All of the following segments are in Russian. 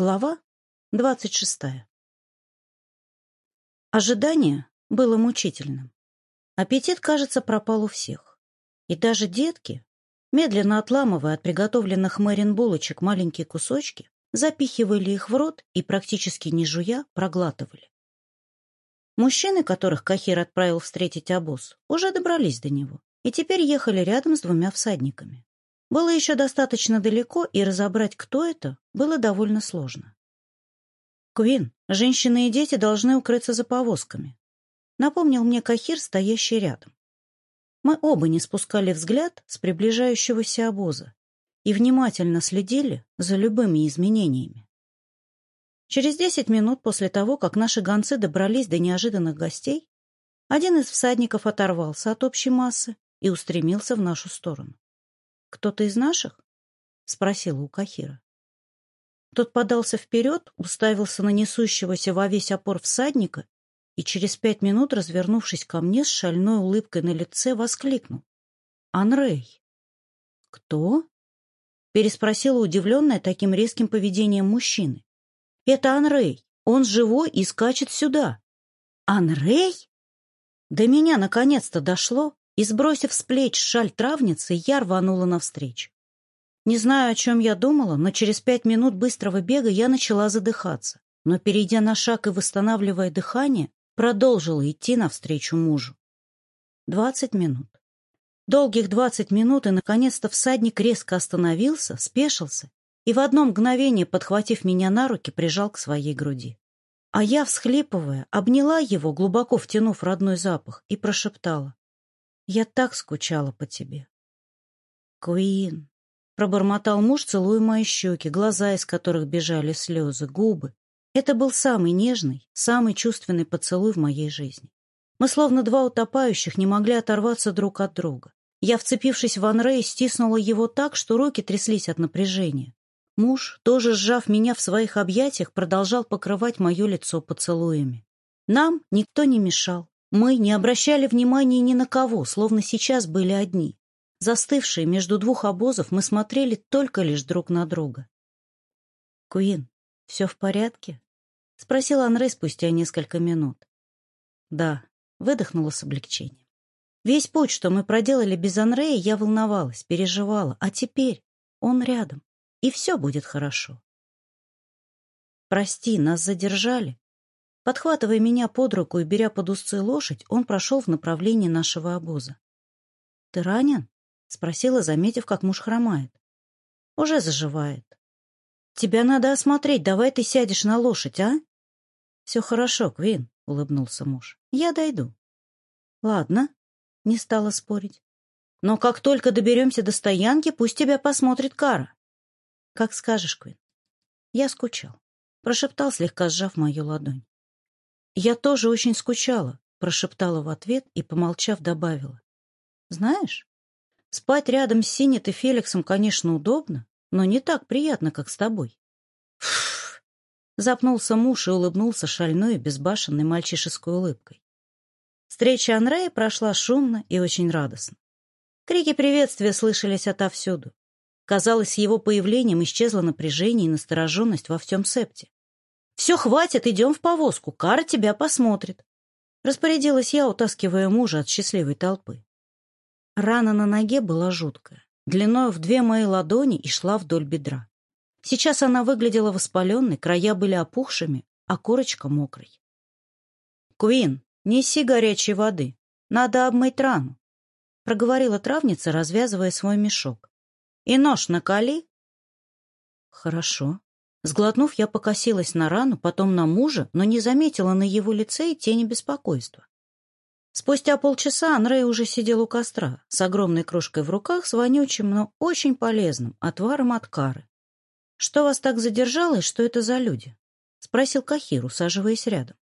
Глава 26. Ожидание было мучительным. Аппетит, кажется, пропал у всех. И даже детки, медленно отламывая от приготовленных Мэрин булочек маленькие кусочки, запихивали их в рот и, практически не жуя, проглатывали. Мужчины, которых Кахир отправил встретить обоз, уже добрались до него и теперь ехали рядом с двумя всадниками. Было еще достаточно далеко, и разобрать, кто это, было довольно сложно. «Квин, женщины и дети должны укрыться за повозками», — напомнил мне Кахир, стоящий рядом. Мы оба не спускали взгляд с приближающегося обоза и внимательно следили за любыми изменениями. Через десять минут после того, как наши гонцы добрались до неожиданных гостей, один из всадников оторвался от общей массы и устремился в нашу сторону. «Кто-то из наших?» — спросила у Кахира. Тот подался вперед, уставился на несущегося во весь опор всадника и через пять минут, развернувшись ко мне с шальной улыбкой на лице, воскликнул. «Анрей!» «Кто?» — переспросила удивленная таким резким поведением мужчины. «Это Анрей. Он живой и скачет сюда». «Анрей?» До меня наконец-то дошло, и, сбросив с плеч шаль травницы, я рванула навстречу. Не знаю, о чем я думала, но через пять минут быстрого бега я начала задыхаться, но, перейдя на шаг и восстанавливая дыхание, продолжила идти навстречу мужу. Двадцать минут. Долгих двадцать минут, и, наконец-то, всадник резко остановился, спешился и в одно мгновение, подхватив меня на руки, прижал к своей груди. А я, всхлипывая, обняла его, глубоко втянув родной запах, и прошептала. Я так скучала по тебе. Куин, пробормотал муж, целуя мои щеки, глаза, из которых бежали слезы, губы. Это был самый нежный, самый чувственный поцелуй в моей жизни. Мы, словно два утопающих, не могли оторваться друг от друга. Я, вцепившись в Анрей, стиснула его так, что руки тряслись от напряжения. Муж, тоже сжав меня в своих объятиях, продолжал покрывать мое лицо поцелуями. Нам никто не мешал. Мы не обращали внимания ни на кого, словно сейчас были одни. Застывшие между двух обозов, мы смотрели только лишь друг на друга. «Куин, все в порядке?» — спросил Анрей спустя несколько минут. «Да», — выдохнула с облегчением. «Весь путь, что мы проделали без Анрея, я волновалась, переживала, а теперь он рядом, и все будет хорошо». «Прости, нас задержали», Подхватывая меня под руку и беря под узцы лошадь, он прошел в направлении нашего обоза. — Ты ранен? — спросила, заметив, как муж хромает. — Уже заживает. — Тебя надо осмотреть, давай ты сядешь на лошадь, а? — Все хорошо, Квин, — улыбнулся муж. — Я дойду. — Ладно, — не стала спорить. — Но как только доберемся до стоянки, пусть тебя посмотрит Кара. — Как скажешь, Квин. Я скучал. Прошептал, слегка сжав мою ладонь. «Я тоже очень скучала», — прошептала в ответ и, помолчав, добавила. «Знаешь, спать рядом с Синет и Феликсом, конечно, удобно, но не так приятно, как с тобой». Фу! Запнулся муж и улыбнулся шальной и безбашенной мальчишеской улыбкой. Встреча Анрея прошла шумно и очень радостно. Крики приветствия слышались отовсюду. Казалось, с его появлением исчезло напряжение и настороженность во всем септе. «Все, хватит, идем в повозку, Кара тебя посмотрит», — распорядилась я, утаскивая мужа от счастливой толпы. Рана на ноге была жуткая, длиной в две мои ладони и шла вдоль бедра. Сейчас она выглядела воспаленной, края были опухшими, а корочка мокрой. «Куин, неси горячей воды, надо обмыть рану», — проговорила травница, развязывая свой мешок. «И нож наколи?» «Хорошо», Сглотнув, я покосилась на рану, потом на мужа, но не заметила на его лице и тени беспокойства. Спустя полчаса Андрей уже сидел у костра с огромной кружкой в руках с вонючим, но очень полезным отваром от кары. «Что вас так задержало и что это за люди?» — спросил Кахир, усаживаясь рядом.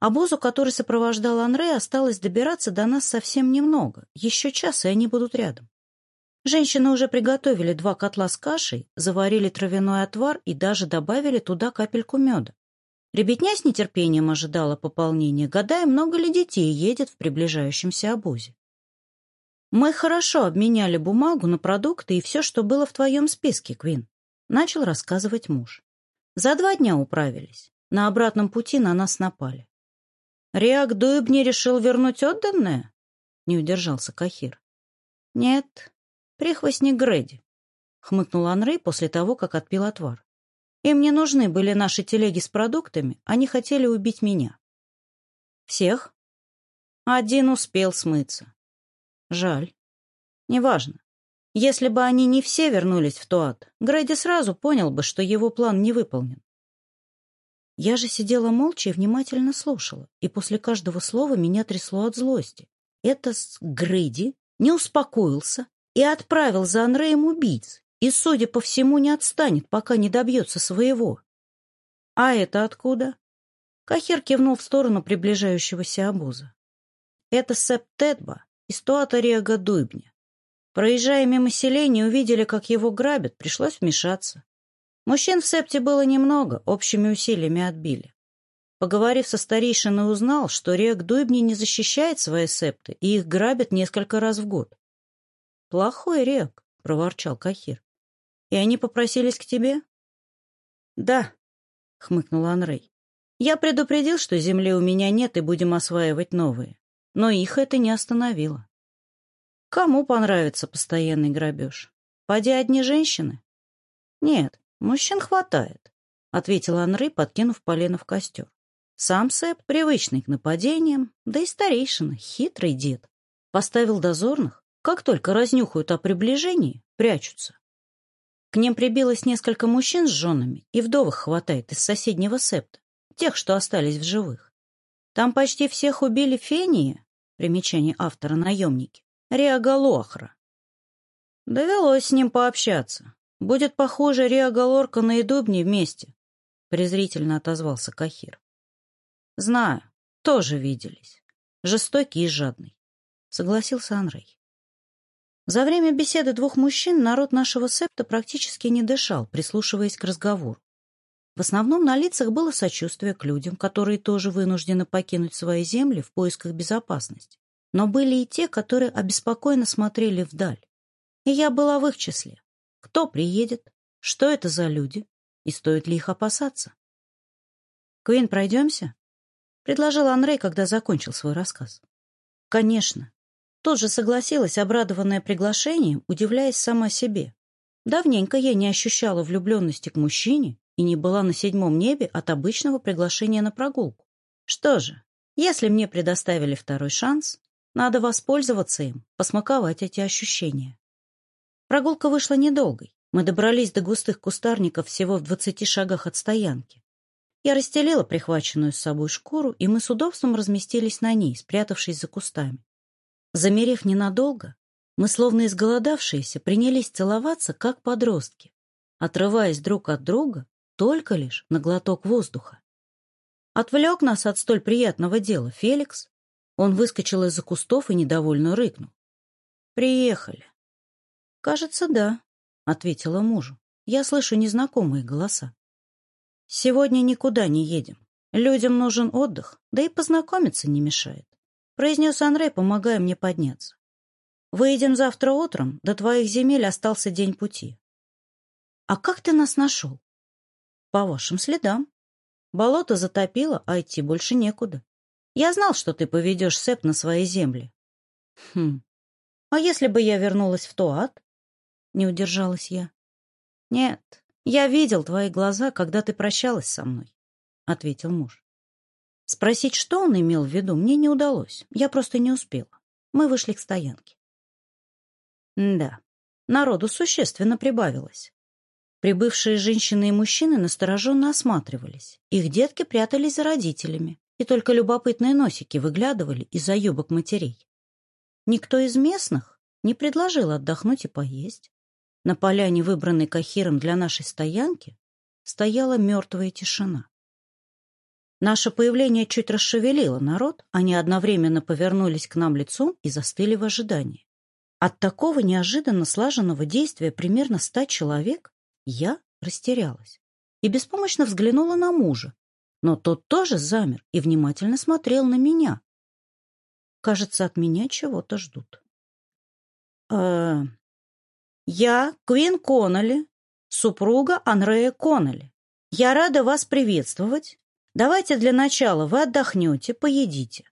Обозу, который сопровождал Анре, осталось добираться до нас совсем немного. Еще час, и они будут рядом. Женщины уже приготовили два котла с кашей, заварили травяной отвар и даже добавили туда капельку меда. Ребятня с нетерпением ожидала пополнения, гадая, много ли детей едет в приближающемся обозе. «Мы хорошо обменяли бумагу на продукты и все, что было в твоем списке, Квин», — начал рассказывать муж. «За два дня управились. На обратном пути на нас напали». «Реак Дуэбни решил вернуть отданное?» — не удержался Кахир. «Нет, прихвостник Грэди», — хмыкнул Анрей после того, как отпил отвар. «Им не нужны были наши телеги с продуктами, они хотели убить меня». «Всех?» «Один успел смыться». «Жаль. Неважно. Если бы они не все вернулись в Туат, Грэди сразу понял бы, что его план не выполнен. Я же сидела молча и внимательно слушала, и после каждого слова меня трясло от злости. Это с Грэди не успокоился, и отправил за Анреем убийц, и, судя по всему, не отстанет, пока не добьется своего. А это откуда? Кахер кивнул в сторону приближающегося обоза. Это Септетба из Туатариага Дуйбня. Проезжая мимо селения, увидели, как его грабят, пришлось вмешаться. Мужчин в септе было немного, общими усилиями отбили. Поговорив со старейшиной, узнал, что рек Дуйбни не защищает свои септы и их грабят несколько раз в год. «Плохой рек», — проворчал Кахир. «И они попросились к тебе?» «Да», — хмыкнул Анрей. «Я предупредил, что земли у меня нет и будем осваивать новые. Но их это не остановило». «Кому понравится постоянный грабеж? Поди одни женщины?» «Нет, мужчин хватает», — ответил Анрей, подкинув полено в костер. Сам Сэп, привычный к нападениям, да и старейшина, хитрый дед, поставил дозорных, как только разнюхают о приближении, прячутся. К ним прибилось несколько мужчин с женами, и вдовых хватает из соседнего септа, тех, что остались в живых. Там почти всех убили фении, примечание автора наемники, Риагалуахра. Довелось с ним пообщаться. Будет похоже Риагалорка на Идубни вместе, презрительно отозвался Кахир. Знаю, тоже виделись. Жестокий и жадный, согласился Анрей. За время беседы двух мужчин народ нашего септа практически не дышал, прислушиваясь к разговору. В основном на лицах было сочувствие к людям, которые тоже вынуждены покинуть свои земли в поисках безопасности. Но были и те, которые обеспокоенно смотрели вдаль. И я была в их числе. Кто приедет? Что это за люди? И стоит ли их опасаться? «Квин, пройдемся?» — предложил Анрей, когда закончил свой рассказ. «Конечно. Тоже согласилась, обрадованная приглашением, удивляясь сама себе. Давненько я не ощущала влюбленности к мужчине и не была на седьмом небе от обычного приглашения на прогулку. Что же, если мне предоставили второй шанс, надо воспользоваться им, посмаковать эти ощущения. Прогулка вышла недолгой. Мы добрались до густых кустарников всего в двадцати шагах от стоянки. Я расстелила прихваченную с собой шкуру, и мы с удобством разместились на ней, спрятавшись за кустами. Замерев ненадолго, мы, словно изголодавшиеся, принялись целоваться, как подростки, отрываясь друг от друга только лишь на глоток воздуха. Отвлек нас от столь приятного дела Феликс. Он выскочил из-за кустов и недовольно рыкнул. «Приехали». «Кажется, да», — ответила мужу. «Я слышу незнакомые голоса». «Сегодня никуда не едем. Людям нужен отдых, да и познакомиться не мешает». — произнес Андрей, помогая мне подняться. «Выедем завтра утром, до твоих земель остался день пути». «А как ты нас нашел?» «По вашим следам. Болото затопило, а идти больше некуда. Я знал, что ты поведешь Сеп на свои земли». «Хм. А если бы я вернулась в Туат?» — не удержалась я. «Нет, я видел твои глаза, когда ты прощалась со мной», — ответил муж. Спросить, что он имел в виду, мне не удалось. Я просто не успела. Мы вышли к стоянке. Да, народу существенно прибавилось. Прибывшие женщины и мужчины настороженно осматривались. Их детки прятались за родителями, и только любопытные носики выглядывали из-за юбок матерей. Никто из местных не предложил отдохнуть и поесть. На поляне, выбранной Кахиром для нашей стоянки, стояла мертвая тишина. Наше появление чуть расшевелило народ, они одновременно повернулись к нам лицом и застыли в ожидании. От такого неожиданно слаженного действия примерно ста человек я растерялась и беспомощно взглянула на мужа, но тот тоже замер и внимательно смотрел на меня. Кажется, от меня чего-то ждут. Э -э я Квин Коннелли, супруга Анрея Коннелли. Я рада вас приветствовать Давайте для начала вы отдохнете, поедите.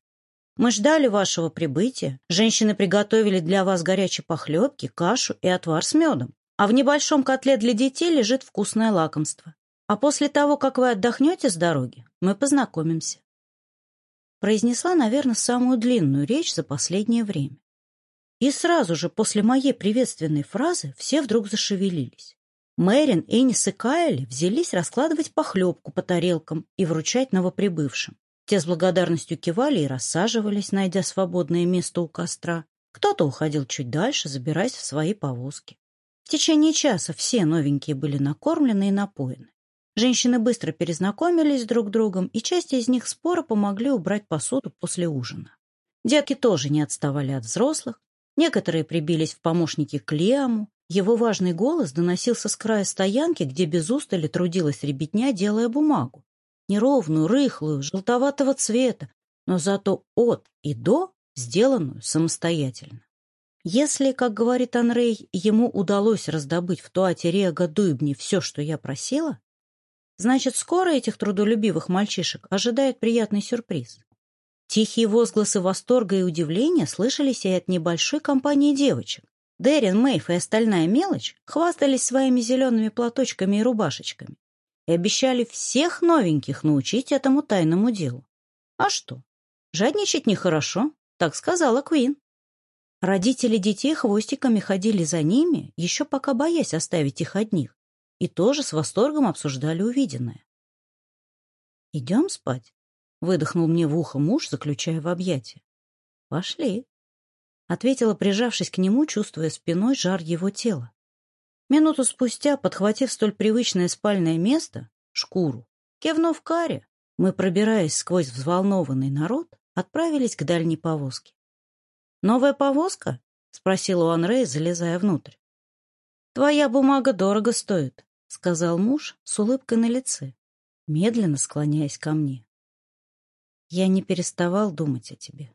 Мы ждали вашего прибытия. Женщины приготовили для вас горячие похлебки, кашу и отвар с медом. А в небольшом котле для детей лежит вкусное лакомство. А после того, как вы отдохнете с дороги, мы познакомимся. Произнесла, наверное, самую длинную речь за последнее время. И сразу же после моей приветственной фразы все вдруг зашевелились. Мэрин, Энис и Кайли взялись раскладывать похлебку по тарелкам и вручать новоприбывшим. Те с благодарностью кивали и рассаживались, найдя свободное место у костра. Кто-то уходил чуть дальше, забираясь в свои повозки. В течение часа все новенькие были накормлены и напоены. Женщины быстро перезнакомились друг с другом, и часть из них споро помогли убрать посуду после ужина. Детки тоже не отставали от взрослых, некоторые прибились в помощники к Лиаму, его важный голос доносился с края стоянки, где без устали трудилась ребятня, делая бумагу. Неровную, рыхлую, желтоватого цвета, но зато от и до сделанную самостоятельно. Если, как говорит Анрей, ему удалось раздобыть в туате Рега Дуйбни все, что я просила, значит, скоро этих трудолюбивых мальчишек ожидает приятный сюрприз. Тихие возгласы восторга и удивления слышались и от небольшой компании девочек, Дерин, Мэйф и остальная мелочь хвастались своими зелеными платочками и рубашечками и обещали всех новеньких научить этому тайному делу. А что? Жадничать нехорошо, так сказала Куин. Родители детей хвостиками ходили за ними, еще пока боясь оставить их одних, и тоже с восторгом обсуждали увиденное. «Идем спать», — выдохнул мне в ухо муж, заключая в объятия. «Пошли». Ответила, прижавшись к нему, чувствуя спиной жар его тела. Минуту спустя, подхватив столь привычное спальное место, шкуру, кивнув каре, мы, пробираясь сквозь взволнованный народ, отправились к дальней повозке. «Новая повозка?» — спросил у Анрея, залезая внутрь. «Твоя бумага дорого стоит», — сказал муж с улыбкой на лице, медленно склоняясь ко мне. «Я не переставал думать о тебе»,